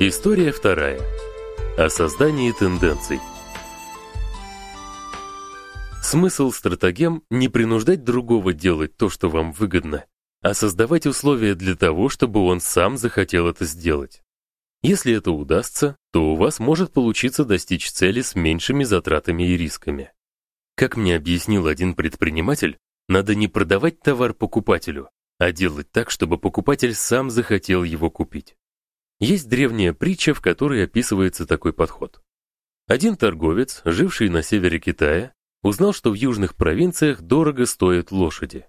История вторая. О создании тенденций. Смысл стратегем не принуждать другого делать то, что вам выгодно, а создавать условия для того, чтобы он сам захотел это сделать. Если это удастся, то у вас может получиться достичь цели с меньшими затратами и рисками. Как мне объяснил один предприниматель, надо не продавать товар покупателю, а делать так, чтобы покупатель сам захотел его купить. Есть древняя притча, в которой описывается такой подход. Один торговец, живший на севере Китая, узнал, что в южных провинциях дорого стоят лошади.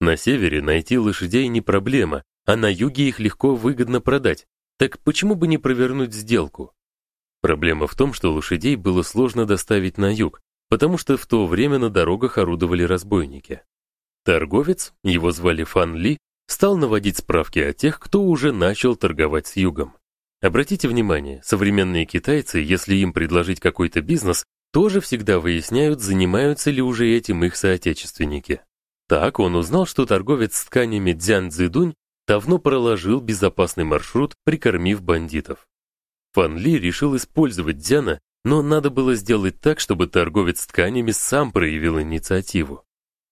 На севере найти лошадей не проблема, а на юге их легко выгодно продать. Так почему бы не провернуть сделку? Проблема в том, что лошадей было сложно доставить на юг, потому что в то время на дорогах орудовали разбойники. Торговец, его звали Фан Ли, стал наводить справки о тех, кто уже начал торговать с югом. Обратите внимание, современные китайцы, если им предложить какой-то бизнес, тоже всегда выясняют, занимаются ли уже этим их соотечественники. Так он узнал, что торговец с тканями Дзян Цзэдунь давно проложил безопасный маршрут, прикормив бандитов. Фан Ли решил использовать Дзяна, но надо было сделать так, чтобы торговец тканями сам проявил инициативу.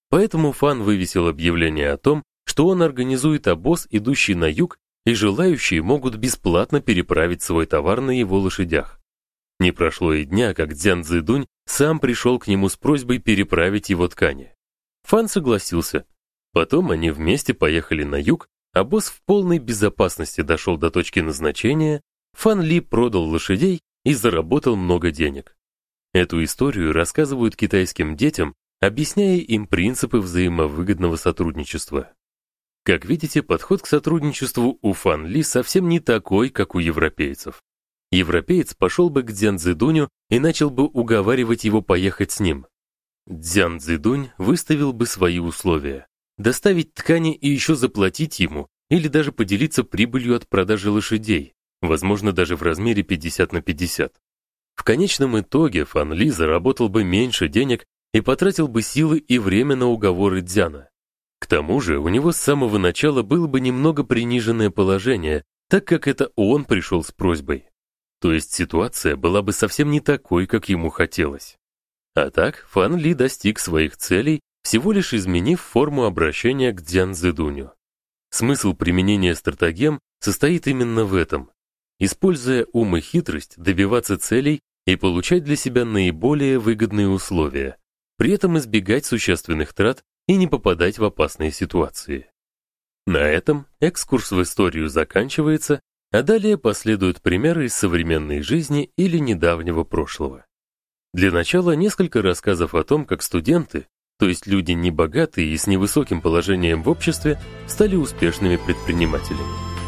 Поэтому Фан вывесил объявление о том, что он организует обоз, идущий на юг, и желающие могут бесплатно переправить свой товар на его лошадях. Не прошло и дня, как Дзян Цзэдунь сам пришел к нему с просьбой переправить его ткани. Фан согласился. Потом они вместе поехали на юг, а босс в полной безопасности дошел до точки назначения, Фан Ли продал лошадей и заработал много денег. Эту историю рассказывают китайским детям, объясняя им принципы взаимовыгодного сотрудничества. Как видите, подход к сотрудничеству у Фан Ли совсем не такой, как у европейцев. Европеец пошел бы к Дзян Цзэдуню и начал бы уговаривать его поехать с ним. Дзян Цзэдунь выставил бы свои условия: доставить ткани и еще заплатить ему или даже поделиться прибылью от продажи лошадей, возможно, даже в размере 50 на 50. В конечном итоге Фан Ли заработал бы меньше денег и потратил бы силы и время на уговоры Дзяна. К тому же, у него с самого начала было бы немного приниженное положение, так как это он пришел с просьбой. То есть ситуация была бы совсем не такой, как ему хотелось. А так, Фан Ли достиг своих целей, всего лишь изменив форму обращения к Дзян Цзэдуню. Смысл применения стратегем состоит именно в этом. Используя ум и хитрость, добиваться целей и получать для себя наиболее выгодные условия, при этом избегать существенных трат и не попадать в опасные ситуации. На этом экскурс в историю заканчивается, а далее последуют примеры из современной жизни или недавнего прошлого. Для начала несколько рассказов о том, как студенты, то есть люди небогатые и с невысоким положением в обществе, стали успешными предпринимателями.